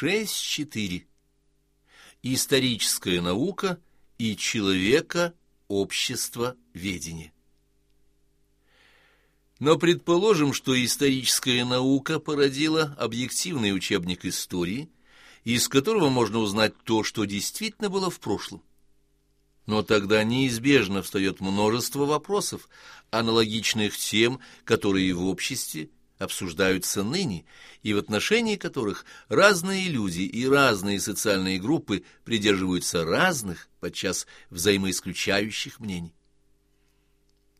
6.4. Историческая наука и человека, общество, ведение. Но предположим, что историческая наука породила объективный учебник истории, из которого можно узнать то, что действительно было в прошлом. Но тогда неизбежно встает множество вопросов, аналогичных тем, которые в обществе обсуждаются ныне, и в отношении которых разные люди и разные социальные группы придерживаются разных, подчас взаимоисключающих мнений.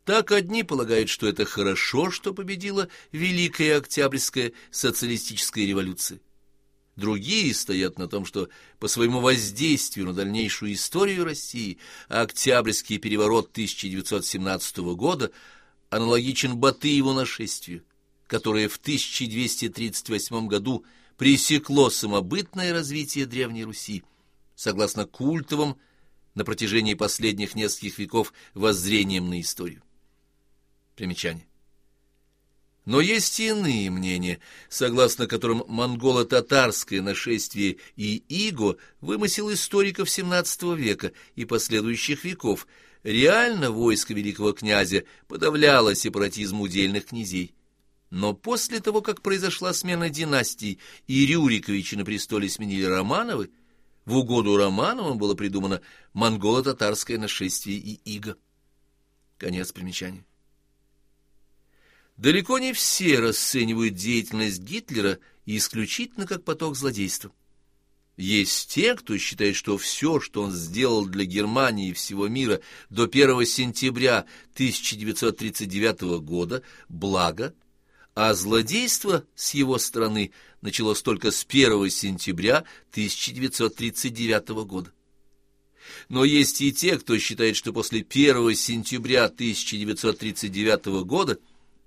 Так одни полагают, что это хорошо, что победила Великая Октябрьская социалистическая революция. Другие стоят на том, что по своему воздействию на дальнейшую историю России Октябрьский переворот 1917 года аналогичен Батыеву нашествию, которое в 1238 году пресекло самобытное развитие Древней Руси, согласно культовым на протяжении последних нескольких веков воззрением на историю. Примечание. Но есть и иные мнения, согласно которым монголо-татарское нашествие и иго вымысел историков XVII века и последующих веков. Реально войско великого князя подавляло сепаратизм удельных князей. Но после того, как произошла смена династий и Рюриковичи на престоле сменили Романовы, в угоду Романовым было придумано монголо-татарское нашествие и иго. Конец примечания. Далеко не все расценивают деятельность Гитлера исключительно как поток злодейства. Есть те, кто считает, что все, что он сделал для Германии и всего мира до 1 сентября 1939 года, благо, а злодейство с его стороны началось только с 1 сентября 1939 года. Но есть и те, кто считает, что после 1 сентября 1939 года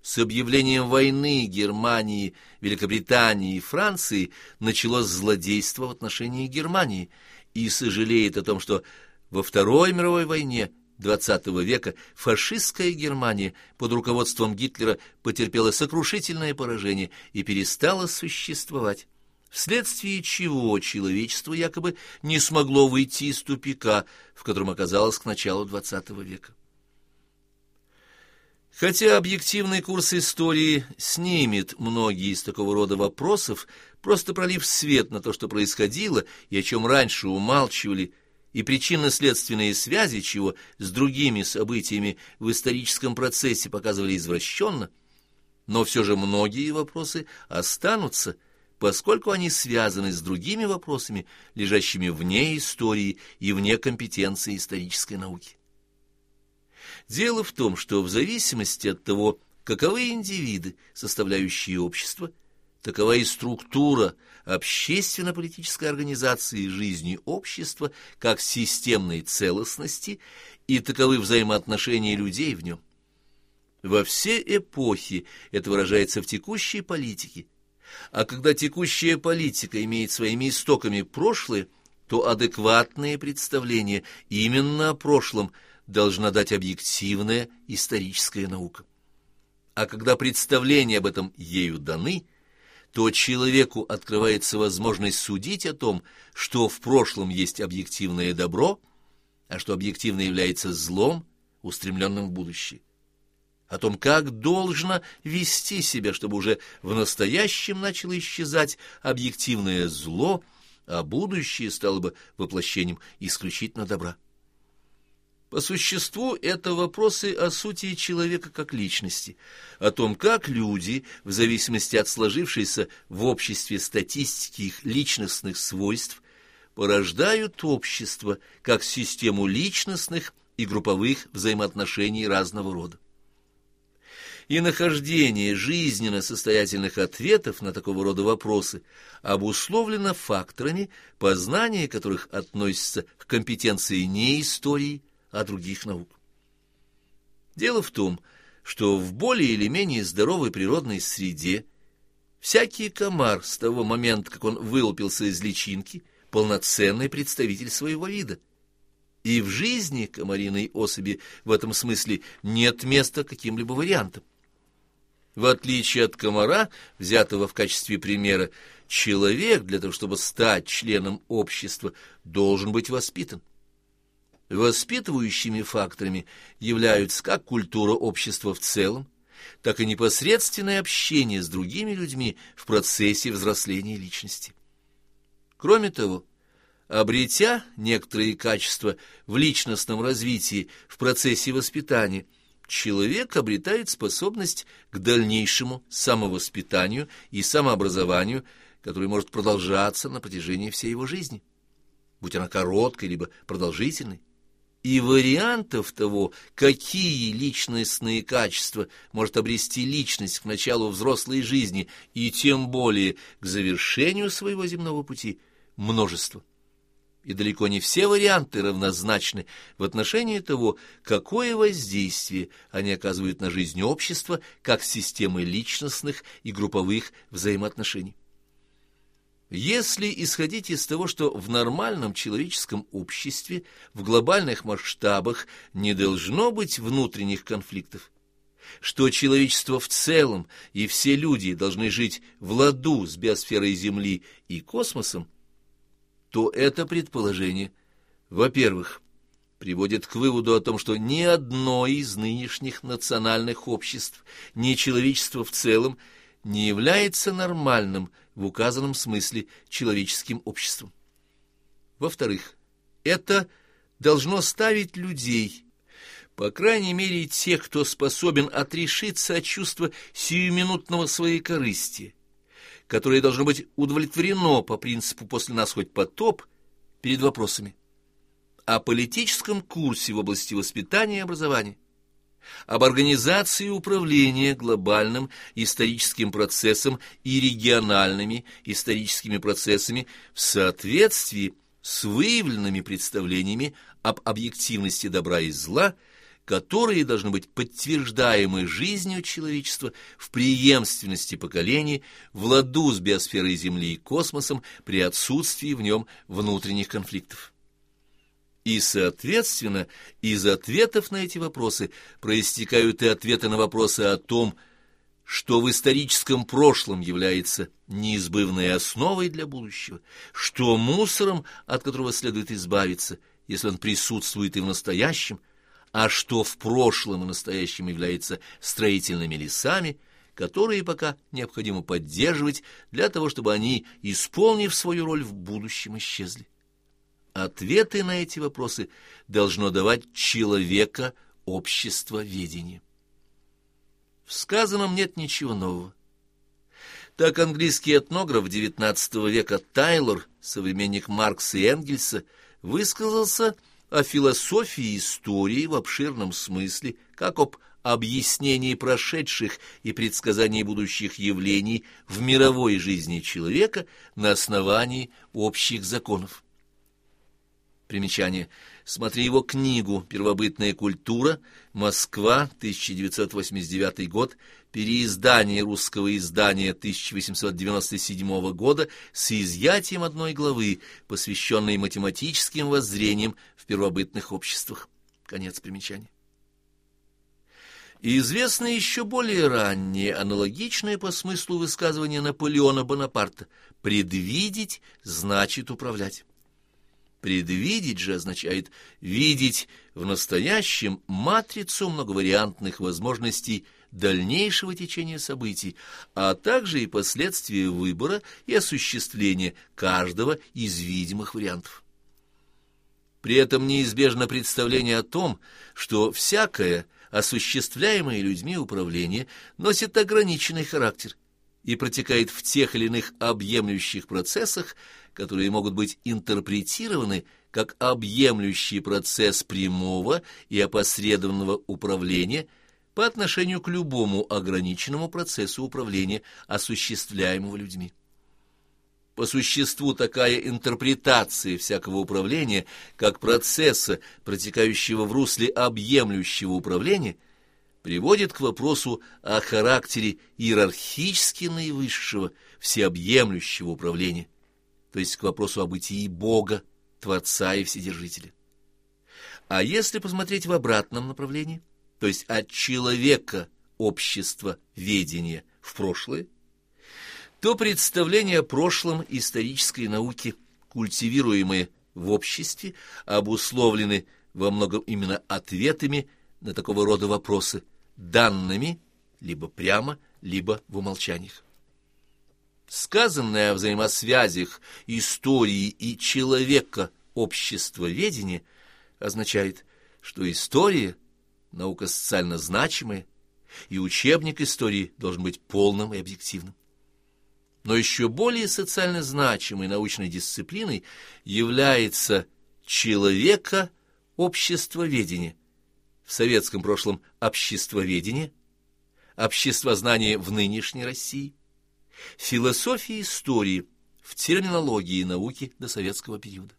с объявлением войны Германии, Великобритании и Франции началось злодейство в отношении Германии и сожалеет о том, что во Второй мировой войне XX века фашистская Германия под руководством Гитлера потерпела сокрушительное поражение и перестала существовать, вследствие чего человечество якобы не смогло выйти из тупика, в котором оказалось к началу XX века. Хотя объективный курс истории снимет многие из такого рода вопросов, просто пролив свет на то, что происходило и о чем раньше умалчивали, и причинно-следственные связи чего с другими событиями в историческом процессе показывали извращенно, но все же многие вопросы останутся, поскольку они связаны с другими вопросами, лежащими вне истории и вне компетенции исторической науки. Дело в том, что в зависимости от того, каковы индивиды, составляющие общество, такова и структура общественно-политической организации жизни общества как системной целостности и таковы взаимоотношения людей в нем. Во все эпохи это выражается в текущей политике, а когда текущая политика имеет своими истоками прошлое, то адекватные представления именно о прошлом – должна дать объективная историческая наука. А когда представления об этом ею даны, то человеку открывается возможность судить о том, что в прошлом есть объективное добро, а что объективно является злом, устремленным в будущее. О том, как должно вести себя, чтобы уже в настоящем начало исчезать объективное зло, а будущее стало бы воплощением исключительно добра. По существу это вопросы о сути человека как личности, о том, как люди, в зависимости от сложившейся в обществе статистики их личностных свойств, порождают общество как систему личностных и групповых взаимоотношений разного рода. И нахождение жизненно состоятельных ответов на такого рода вопросы обусловлено факторами, познание которых относится к компетенции не истории, а других наук. Дело в том, что в более или менее здоровой природной среде всякий комар с того момента, как он вылупился из личинки, полноценный представитель своего вида. И в жизни комариной особи в этом смысле нет места каким-либо вариантам. В отличие от комара, взятого в качестве примера, человек для того, чтобы стать членом общества, должен быть воспитан. Воспитывающими факторами являются как культура общества в целом, так и непосредственное общение с другими людьми в процессе взросления личности. Кроме того, обретя некоторые качества в личностном развитии в процессе воспитания, человек обретает способность к дальнейшему самовоспитанию и самообразованию, которое может продолжаться на протяжении всей его жизни, будь она короткой либо продолжительной и вариантов того, какие личностные качества может обрести личность к началу взрослой жизни и тем более к завершению своего земного пути, множество. И далеко не все варианты равнозначны в отношении того, какое воздействие они оказывают на жизнь общества как системы личностных и групповых взаимоотношений. Если исходить из того, что в нормальном человеческом обществе в глобальных масштабах не должно быть внутренних конфликтов, что человечество в целом и все люди должны жить в ладу с биосферой Земли и космосом, то это предположение, во-первых, приводит к выводу о том, что ни одно из нынешних национальных обществ, ни человечество в целом не является нормальным в указанном смысле человеческим обществом. Во-вторых, это должно ставить людей, по крайней мере тех, кто способен отрешиться от чувства сиюминутного своей корысти, которое должно быть удовлетворено по принципу «после нас хоть потоп» перед вопросами о политическом курсе в области воспитания и образования, об организации управления глобальным историческим процессом и региональными историческими процессами в соответствии с выявленными представлениями об объективности добра и зла, которые должны быть подтверждаемы жизнью человечества в преемственности поколений, в ладу с биосферой Земли и космосом при отсутствии в нем внутренних конфликтов. И, соответственно, из ответов на эти вопросы проистекают и ответы на вопросы о том, что в историческом прошлом является неизбывной основой для будущего, что мусором, от которого следует избавиться, если он присутствует и в настоящем, а что в прошлом и настоящем является строительными лесами, которые пока необходимо поддерживать для того, чтобы они, исполнив свою роль в будущем, исчезли. Ответы на эти вопросы должно давать человека общество ведения. В сказанном нет ничего нового. Так английский этнограф XIX века Тайлор, современник Маркса и Энгельса, высказался о философии истории в обширном смысле, как об объяснении прошедших и предсказании будущих явлений в мировой жизни человека на основании общих законов. Примечание. Смотри его книгу «Первобытная культура. Москва. 1989 год». Переиздание русского издания 1897 года с изъятием одной главы, посвященной математическим воззрениям в первобытных обществах. Конец примечания. И известно еще более раннее, аналогичное по смыслу высказывания Наполеона Бонапарта «предвидеть значит управлять». Предвидеть же означает видеть в настоящем матрицу многовариантных возможностей дальнейшего течения событий, а также и последствия выбора и осуществления каждого из видимых вариантов. При этом неизбежно представление о том, что всякое осуществляемое людьми управление носит ограниченный характер и протекает в тех или иных объемлющих процессах, которые могут быть интерпретированы как объемлющий процесс прямого и опосредованного управления по отношению к любому ограниченному процессу управления, осуществляемого людьми. По существу такая интерпретация всякого управления, как процесса, протекающего в русле объемлющего управления, приводит к вопросу о характере иерархически наивысшего, всеобъемлющего управления – то есть к вопросу о бытии Бога, Творца и Вседержителя. А если посмотреть в обратном направлении, то есть от человека общества ведения в прошлое, то представления о прошлом исторической науки, культивируемые в обществе, обусловлены во многом именно ответами на такого рода вопросы, данными либо прямо, либо в умолчаниях. Сказанное о взаимосвязях истории и человека обществоведения означает, что история – наука социально значимая, и учебник истории должен быть полным и объективным. Но еще более социально значимой научной дисциплиной является человека обществоведение, в советском прошлом обществоведение, обществознание в нынешней России, философия истории в терминологии науки до советского периода.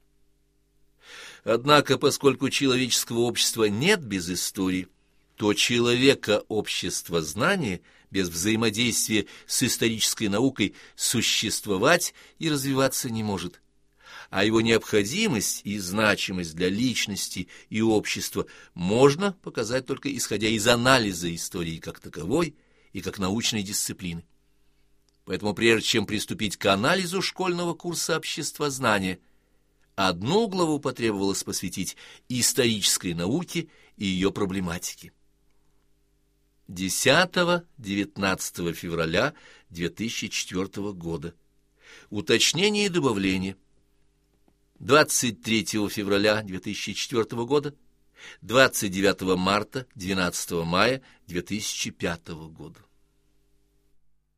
Однако, поскольку человеческого общества нет без истории, то человека общество знания без взаимодействия с исторической наукой существовать и развиваться не может. А его необходимость и значимость для личности и общества можно показать только исходя из анализа истории как таковой и как научной дисциплины. Поэтому прежде чем приступить к анализу школьного курса обществознания, одну главу потребовалось посвятить исторической науке и ее проблематике. 10-19 февраля 2004 года. Уточнение и добавление. 23 февраля 2004 года. 29 марта 12 мая 2005 года.